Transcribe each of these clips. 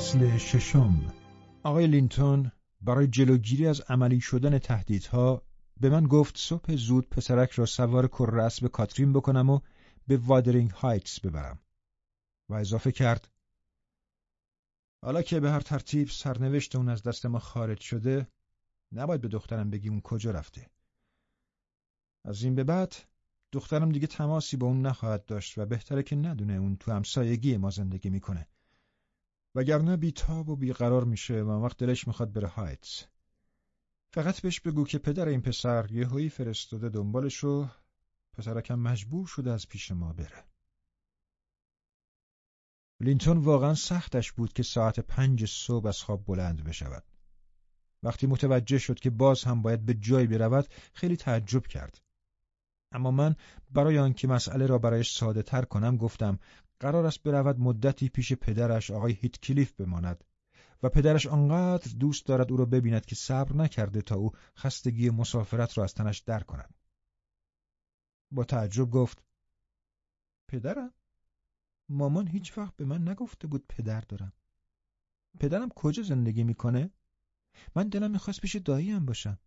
فصل ششم. آقای لینتون برای جلوگیری از عملی شدن تهدیدها به من گفت صبح زود پسرک را سوار کر به کاترین بکنم و به وادرینگ هایتس ببرم. و اضافه کرد حالا که به هر ترتیب سرنوشت اون از دست ما خارج شده نباید به دخترم بگی اون کجا رفته. از این به بعد دخترم دیگه تماسی با اون نخواهد داشت و بهتره که ندونه اون تو همسایگی ما زندگی می‌کنه. وگرنه بیتاب و بیقرار میشه و وقت دلش می‌خواد بره هایتس فقط بهش بگو که پدر این پسر یه هایی فرستاده دنبالش و پسرکم مجبور شده از پیش ما بره. لینتون واقعا سختش بود که ساعت پنج صبح از خواب بلند بشود. وقتی متوجه شد که باز هم باید به جایی برود خیلی تعجب کرد. اما من برای آنکه مسئله را برایش ساده تر کنم گفتم قرار است برود مدتی پیش پدرش آقای هیتکلیف بماند و پدرش آنقدر دوست دارد او را ببیند که صبر نکرده تا او خستگی مسافرت را از تنش در کند. با تعجب گفت پدرم؟ مامان هیچ وقت به من نگفته بود پدر دارم. پدرم کجا زندگی می‌کنه؟ من دلم می‌خواست پیش داییم باشم.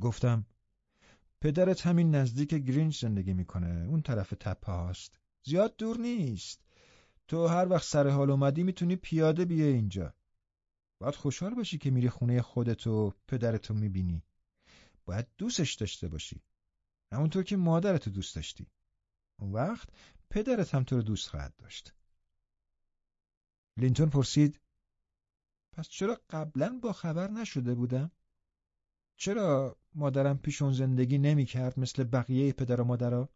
گفتم پدرت همین نزدیک گرینج زندگی می‌کنه. اون طرف تپه هاست. زیاد دور نیست. تو هر وقت سر حال اومدی می‌تونی پیاده بیای اینجا. باید خوشحال باشی که میری خونه خودت و پدرتو می‌بینی. باید دوستش داشته باشی. همونطور که مادرتو دوست داشتی. اون وقت پدرت هم تو رو دوست خواهد داشت. لینتون پرسید پس چرا قبلا با خبر نشده بودم؟ چرا مادرم پیش اون زندگی نمی کرد مثل بقیه پدر و مادرها؟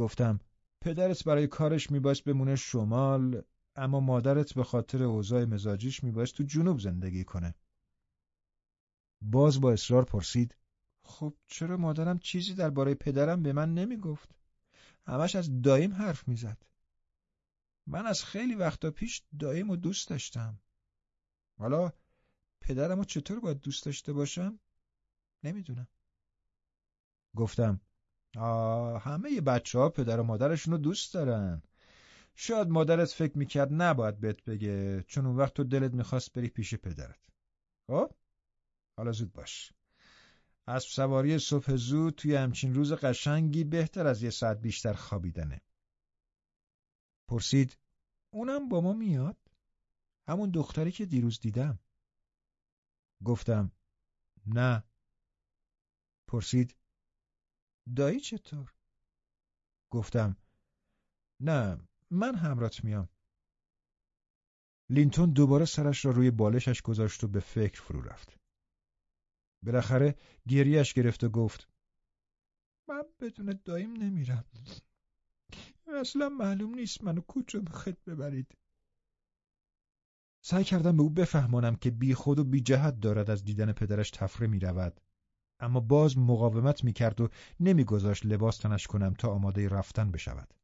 گفتم پدرت برای کارش میباش بمونه شمال اما مادرت به خاطر اوضاع مزاجیش میباش تو جنوب زندگی کنه. باز با اصرار پرسید خب چرا مادرم چیزی درباره پدرم به من نمی‌گفت؟ همش از دایم حرف می‌زد. من از خیلی وقتا پیش دایم و دوست داشتم. حالا پدرم رو چطور باید دوست داشته باشم؟ نمی‌دونم. گفتم آه همه بچه ها پدر و مادرشون رو دوست دارن. شاید مادرت فکر می‌کرد نباید بهت بگه چون اون وقت تو دلت می‌خواست بری پیش پدرت. خب؟ حالا زود باش. اسب سواری صبح زود توی همچین روز قشنگی بهتر از یه ساعت بیشتر خوابیدنه. پرسید اونم با ما میاد؟ همون دختری که دیروز دیدم. گفتم نه. پرسید دایی چطور؟ گفتم نه من همرات میام. لینتون دوباره سرش را روی بالشش گذاشت و به فکر فرو رفت. بالاخره گریهش گرفت و گفت من بدون دایم نمیرم. اصلا معلوم نیست منو کجا بخد ببرید. سعی کردم به او بفهمانم که بی خود و بی جهت دارد از دیدن پدرش تفره می رود. اما باز مقاومت می کرد و نمیگذاشت لباس تنش کنم تا آماده رفتن بشود.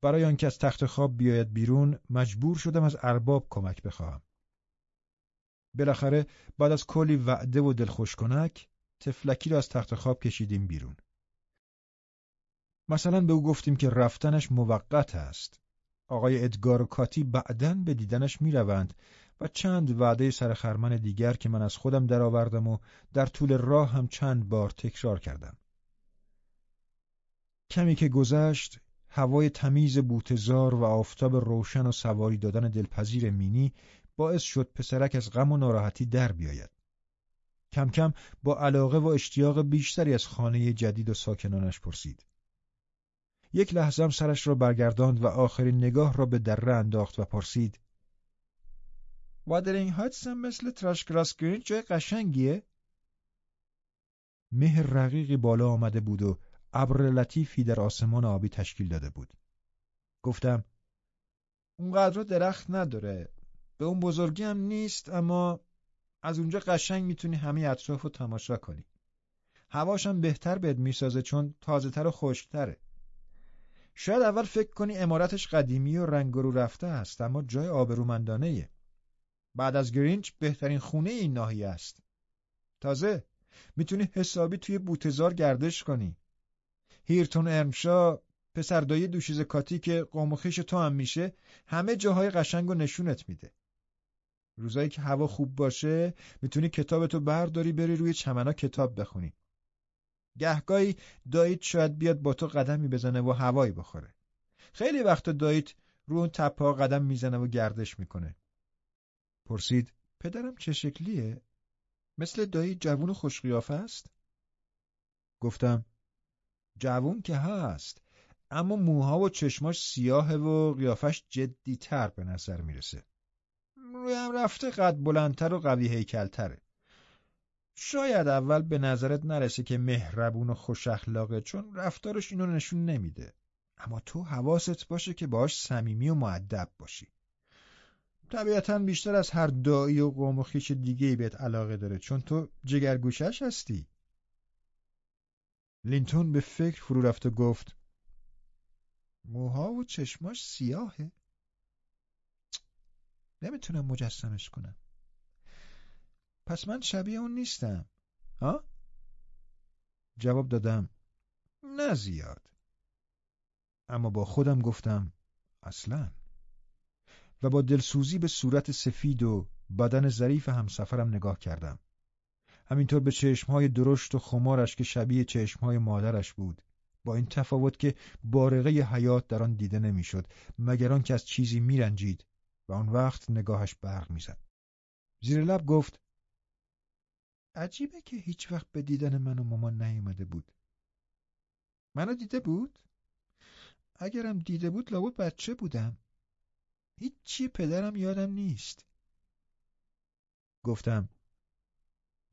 برای آنکه از تخت خواب بیاید بیرون مجبور شدم از ارباب کمک بخواهم. بالاخره بعد از کلی وعده و دلخوش کنک تفلکی را از تخت خواب کشیدیم بیرون. مثلا به او گفتیم که رفتنش موقت است. آقای ادگار و کاتی بعدا به دیدنش می‌روند و چند وعده سرخرمن دیگر که من از خودم درآوردم و در طول راه هم چند بار تکرار کردم. کمی که گذشت هوای تمیز بوتزار و آفتاب روشن و سواری دادن دلپذیر مینی باعث شد پسرک از غم و ناراحتی در بیاید. کم کم با علاقه و اشتیاق بیشتری از خانه جدید و ساکنانش پرسید. یک لحظه سرش را برگرداند و آخرین نگاه را به دره انداخت و پرسید وادرینگ هاتس هم مثل تراشگراس گرین جای قشنگیه؟ مه رقیقی بالا آمده بود و ابر لطیفی در آسمان آبی تشکیل داده بود. گفتم اونقدر درخت نداره. به اون بزرگی هم نیست اما از اونجا قشنگ می‌تونی همه اطراف رو تماشا کنی. هواش هم بهتر بهت می‌سازه چون تازه تر و خشکتره. شاید اول فکر کنی امارتش قدیمی و رنگ رو رفته است اما جای آبرومندانه بعد از گرینچ بهترین خونه این ناحیه است. تازه می‌تونی حسابی توی بوتزار گردش کنی. هیرتون ارمشا پسر دایی دوشیز کاتی که قوم تو هم میشه همه جاهای قشنگ و نشونت میده. روزایی که هوا خوب باشه می‌تونی کتابتو برداری بری روی چمنا کتاب بخونی. گهگاهی داییت شاید بیاد با تو قدمی بزنه و هوایی بخوره. خیلی وقت داییت رو اون تپه قدم می‌زنه و گردش می‌کنه. پرسید پدرم چه شکلیه؟ مثل دایی جوون و خوشقیافه است؟ گفتم جوون که هست اما موها و چشماش سیاه و قیافش جدی تر به نظر می‌رسه. رویم رفته قد بلندتر و قوی هیکلتره. شاید اول به نظرت نرسه که مهربون و خوش اخلاقه چون رفتارش اینو نشون نمیده. اما تو حواست باشه که باش صمیمی و معدب باشی. طبیعتا بیشتر از هر دایی و قوم و خیش دیگه بهت علاقه داره. چون تو جگرگوشش هستی. لینتون به فکر فرو رفت و گفت موها و چشماش سیاهه. نمی‌تونم مجسمش کنم. پس من شبیه اون نیستم. ها؟ جواب دادم نه زیاد. اما با خودم گفتم اصلا. و با دلسوزی به صورت سفید و بدن ظریف همسفرم نگاه کردم. همینطور به چشمهای درشت و خمارش که شبیه چشمهای مادرش بود با این تفاوت که بارقه حیات در آن دیده نمی‌شد مگر آنکه از چیزی میرنجید و آن وقت نگاهش برق می‌زد. زیر لب گفت عجیبه که هیچ وقت به دیدن من و مامان نیومده بود. منو دیده بود؟ اگرم دیده بود لابد بچه بودم. هیچی پدرم یادم نیست. گفتم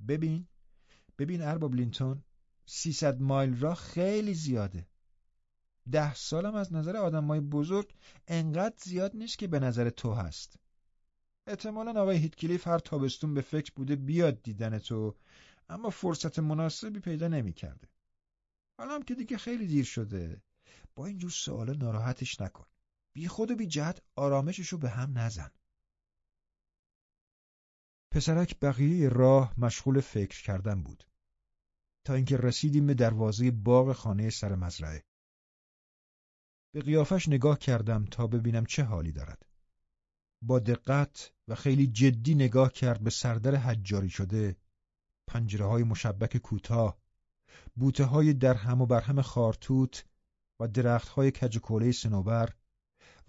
ببین ببین ارباب لینتون سیصد مایل راه خیلی زیاده. ده سالم از نظر آدمای بزرگ انقدر زیاد نیست که به نظر تو هست. احتمالا آقای هیتکلیف هر تابستون به فکر بوده بیاد دیدن تو اما فرصت مناسبی پیدا نمی‌کرده. حالا هم که دیگه خیلی دیر شده. با اینجور سوال ناراحتش نکن. بی خود و بی جهت آرامششو به هم نزن. پسرک بقیه راه مشغول فکر کردن بود. تا اینکه رسیدیم به دروازه باغ خانه سر مزرعه. به قیافش نگاه کردم تا ببینم چه حالی دارد. با دقت و خیلی جدی نگاه کرد به سردر حجاری شده پنجره های مشبک کوتاه بوته های در هم و برهم خارتوت و درخت های کجکوله سنوبر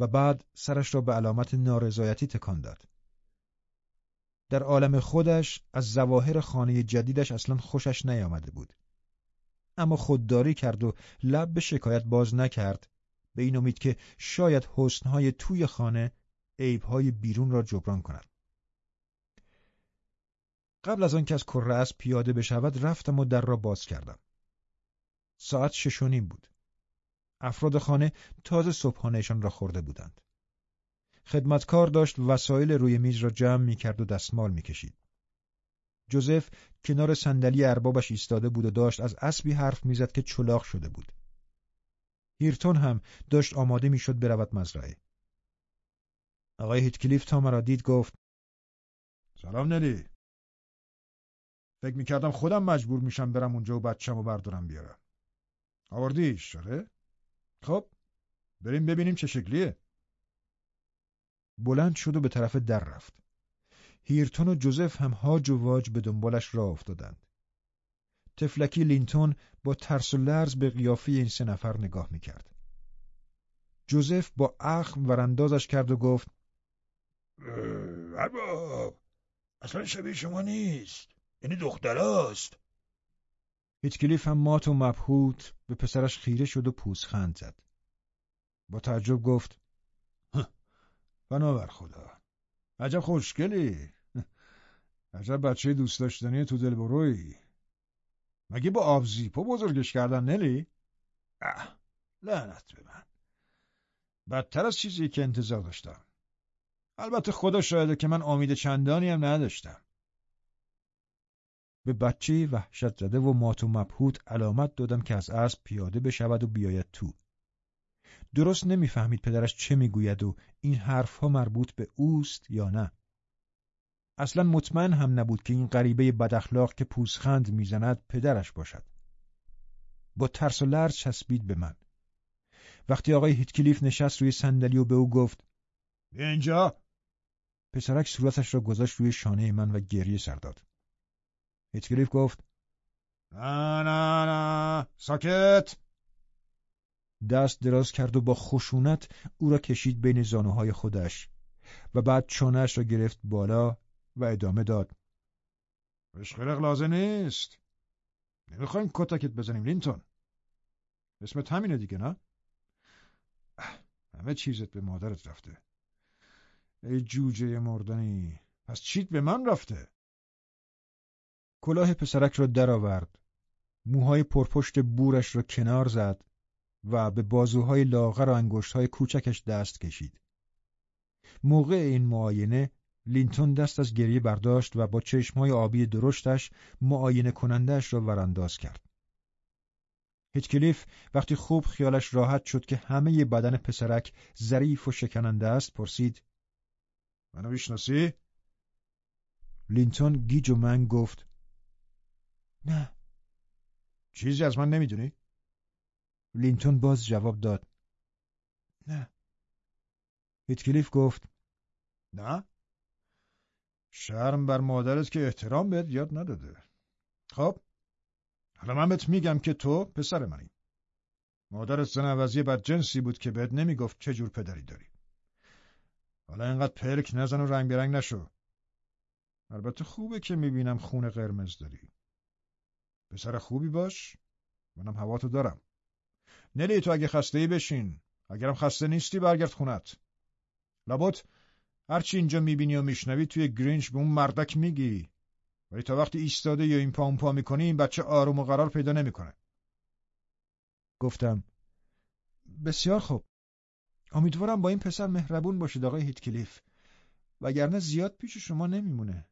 و بعد سرش را به علامت نارضایتی تکان داد. در عالم خودش از زواهر خانه جدیدش اصلا خوشش نیامده بود. اما خودداری کرد و لب به شکایت باز نکرد به این امید که شاید حسنهای توی خانه عیبهای بیرون را جبران کند. قبل از آنکه از کره پیاده بشود رفتم و در را باز کردم. ساعت شش بود. افراد خانه تازه صبحانهشان را خورده بودند. خدمتکار داشت وسایل روی میز را جمع می کرد و دستمال می کشید. جوزف کنار صندلی اربابش ایستاده بود و داشت از اسبی حرف می‌زد که چلاق شده بود. هیرتون هم داشت آماده می‌شد برود مزرعه. آقای هیتکلیف تا مرا دید گفت سلام نلی فکر می‌کردم خودم مجبور میشم برم اونجا و بچم و بردارم بیارم آوردیش داره؟ خب بریم ببینیم چه شکلیه. بلند شد و به طرف در رفت. هیرتون و جوزف هم هاج و واج به دنبالش راه افتادند. تفلکی لینتون با ترس و لرز به قیافه این سه نفر نگاه می‌کرد. جوزف با اخم وراندازش کرد و گفت ارباب اصلا شبیه شما نیست. یعنی دختراست. هیچکلیف هم مات و مبهوت به پسرش خیره شد و پوزخند زد. با تعجب گفت بنابر خدا عجب خوشگلی عجب بچه دوست داشتنی تو دل بروی مگه با آبزیپو بزرگش کردن نلی؟ اه لعنت به من. بدتر از چیزی که انتظار داشتم. البته خدا شاهده که من امید چندانی هم نداشتم. به بچه وحشت زده و مات و مبهوت علامت دادم که از اسب پیاده بشود و بیاید تو. درست نمی‌فهمید پدرش چه می‌گوید و این حرفها مربوط به اوست یا نه. اصلا مطمئن هم نبود که این غریبه بداخلاق که پوزخند می‌زند پدرش باشد. با ترس و لرز چسبید به من. وقتی آقای هیتکلیف نشست روی صندلی و به او گفت اینجا؟ پسرک صورتش را گذاشت روی شانه من و گریه سر داد. هیتکلیف گفت. نه نه نه ساکت. دست دراز کرد و با خشونت او را کشید بین زانوهای خودش و بعد چانهش را گرفت بالا و ادامه داد. اشخرق لازم نیست. نمی‌خوایم کتکت بزنیم لینتون. اسمت همینه دیگه نه؟ همه چیزت به مادرت رفته. ای جوجه مردنی پس چیت به من رفته؟ کلاه پسرک را درآورد موهای پرپشت بورش را کنار زد و به بازوهای لاغر و انگشتهای کوچکش دست کشید موقع این معاینه لینتون دست از گریه برداشت و با چشمهای آبی درشتش معاینه کنندش را ورانداز کرد. هیتکلیف وقتی خوب خیالش راحت شد که همه بدن پسرک ظریف و شکننده است پرسید منو می‌شناسی؟ لینتون گیج و منگ گفت نه. چیزی از من نمی‌دونی؟ لینتون باز جواب داد. نه. هیتکلیف گفت نه. شرم بر مادرت که احترام بهت یاد نداده. خب حالا من بهت میگم که تو پسر منی. مادرت زن عوضی بر جنسی بود که بهت نمی‌گفت چه جور پدری داری. حالا اینقدر پلک نزن و رنگ برنگ نشو. البته خوبه که می‌بینم خون قرمز داری. پسر خوبی باش. منم هواتو دارم. نلی تو اگه خسته ای بشین. اگرم خسته نیستی برگرد خونت. لابد هرچی اینجا می‌بینی و میشنوی توی گرینچ به اون مردک میگی. ولی تا وقتی ایستاده یا این پا اون پا می‌کنی این بچه آروم و قرار پیدا نمی‌کنه. گفتم بسیار خوب. امیدوارم با این پسر مهربون باشید آقای هیتکلیف. وگرنه زیاد پیش شما نمیمونه.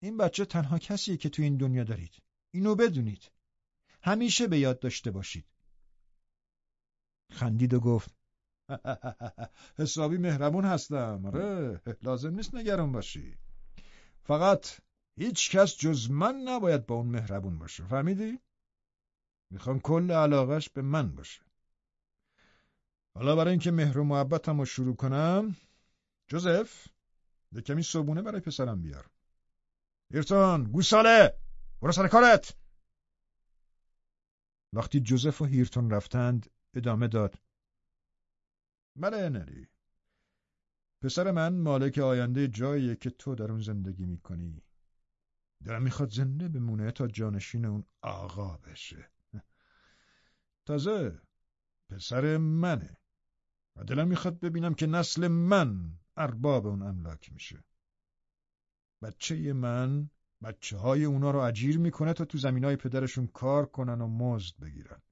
این بچه تنها کسیه که تو این دنیا دارید. اینو بدونید. همیشه به یاد داشته باشید. خندید و گفت حسابی مهربون هستم. آره لازم نیست نگران باشی. فقط هیچ کس جز من نباید با اون مهربون باشه. فهمیدی؟ می‌خوام کل علاقش به من باشه. حالا برای اینکه مهر و محبتم رو شروع کنم جوزف یه کمی صبونه برای پسرم بیار. هیرتون گوساله! برو سر کارت. وقتی جوزف و هیرتون رفتند ادامه داد. بله نری. پسر من مالک آینده جاییه که تو در اون زندگی می‌کنی. دلم می‌خواد زنده بمونه تا جانشین اون آقا بشه. تازه پسر منه. و دلم می‌خواد ببینم که نسل من ارباب اون املاک میشه. بچه من بچه های اونا رو اجیر می‌کنه تا تو زمین های پدرشون کار کنن و مزد بگیرن.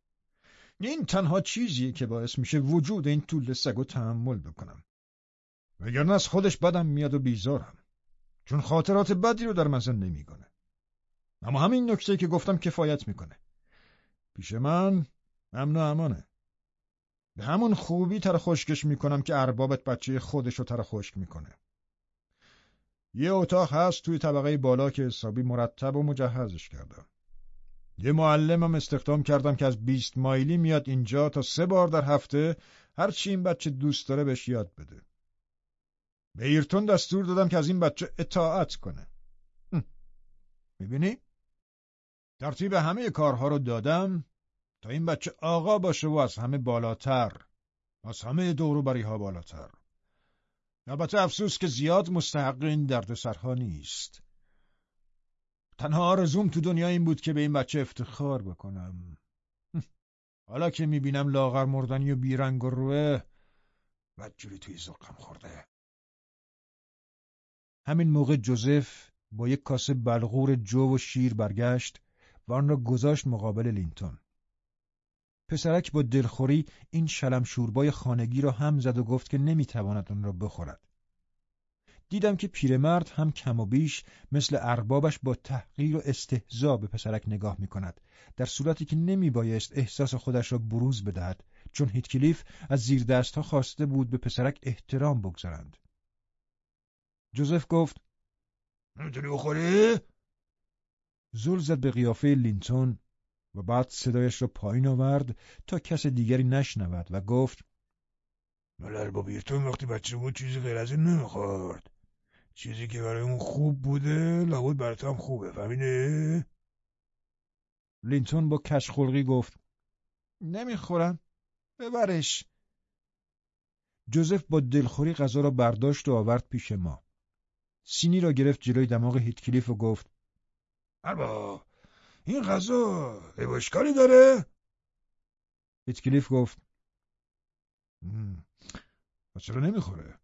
این تنها چیزیه که باعث میشه وجود این طول سگ و تحمل بکنم. وگرنه از خودش بدم میاد و بیزارم. چون خاطرات بدی رو در من زنده می‌کنه. اما همین نکته که گفتم کفایت می‌کنه. پیش من امن و امانه. به همون خوبی تر خشکش می‌کنم که اربابت بچه خودش رو تر خشک می‌کنه. یه اتاق هست توی طبقه بالا که حسابی مرتب و مجهزش کردم یه معلمم استخدام کردم که از بیست مایلی میاد اینجا تا سه بار در هفته هرچی این بچه دوست داره بهش یاد بده. به ایرتون دستور دادم که از این بچه اطاعت کنه. می‌بینی؟ ترتیب همه کارها رو دادم تا این بچه آقا باشه و از همه بالاتر از همه دوروبری ها بالاتر البته افسوس که زیاد مستحق این دردسرها نیست. تنها آرزوم تو دنیا این بود که به این بچه افتخار بکنم. حالا که می‌بینم لاغر مردنی و بیرنگ و روه بدجوری توی زقم خورده. همین موقع جوزف با یک کاسه بلغور جو و شیر برگشت و آن را گذاشت مقابل لینتون. پسرک با دلخوری این شلم شوربای خانگی را هم زد و گفت که نمی‌تواند آن را بخورد دیدم که پیرمرد هم کم و بیش مثل اربابش با تحقیر و استهزا به پسرک نگاه می کند در صورتی که نمی بایست احساس خودش را بروز بدهد چون هیتکلیف از زیر دست ها خواسته بود به پسرک احترام بگذارند جوزف گفت نمی‌تونی بخوری؟ زل زد به قیافه لینتون و بعد صدایش را پایین آورد تا کس دیگری نشنود و گفت ملر با بیرتون وقتی بچه بود چیزی غیر از این نمی‌خورد. چیزی که برای اون خوب بوده لابد برای تو هم خوبه فهمیده؟ لینتون با کشخلقی گفت نمی‌خورم ببرش. جوزف با دلخوری غذا را برداشت و آورد پیش ما. سینی را گرفت جلوی دماغ هیتکلیف و گفت اربا این غذا اشکالی داره؟ هیتکلیف گفت. و چرا نمی‌خوره؟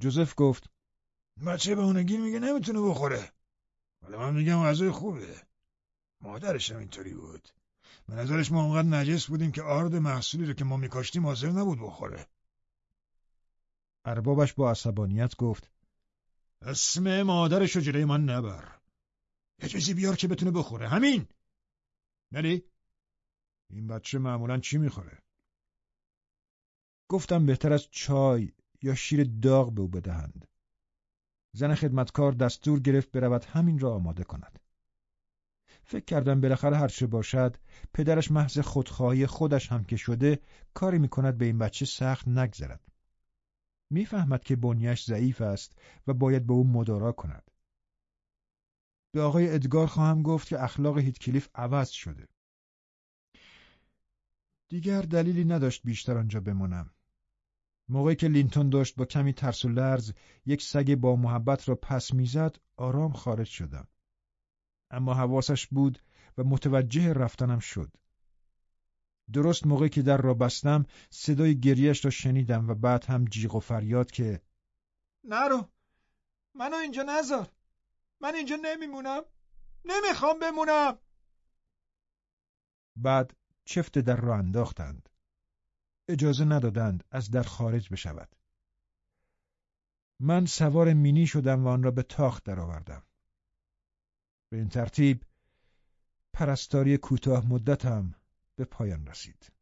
جوزف گفت. بچه به اونگیر میگه نمی‌تونه بخوره. ولی من میگم غذای خوبه. مادرش هم اینطوری بود. به نظرش ما اونقدر نجس بودیم که آرد محصولی رو که ما میکاشتیم حاضر نبود بخوره. اربابش با عصبانیت گفت. اسم مادرش رو جلوی من نبر. یه چیزی بیار که بتونه بخوره. همین. نلی این بچه معمولا چی می‌خوره؟ گفتم بهتر از چای یا شیر داغ به او بدهند. زن خدمتکار دستور گرفت برود همین را آماده کند. فکر کردم بالاخره هرچه باشد پدرش محض خودخواهی خودش هم که شده کاری می‌کند به این بچه سخت نگذرد. می‌فهمد که بنیش ضعیف است و باید به او مدارا کند. به آقای ادگار خواهم گفت که اخلاق هیتکلیف عوض شده. دیگر دلیلی نداشت بیشتر آنجا بمانم. موقعی که لینتون داشت با کمی ترس و لرز یک سگ با محبت را پس می‌زد آرام خارج شدم. اما حواسش بود و متوجه رفتنم شد. درست موقعی که در را بستم صدای گریش را شنیدم و بعد هم جیغ و فریاد که نرو منو اینجا نذار. من اینجا نمیمونم. نمی‌خوام بمونم. بعد چفت در را انداختند. اجازه ندادند از در خارج بشود. من سوار مینی شدم و آن را به تاخت درآوردم. به این ترتیب پرستاری کوتاه مدتم به پایان رسید.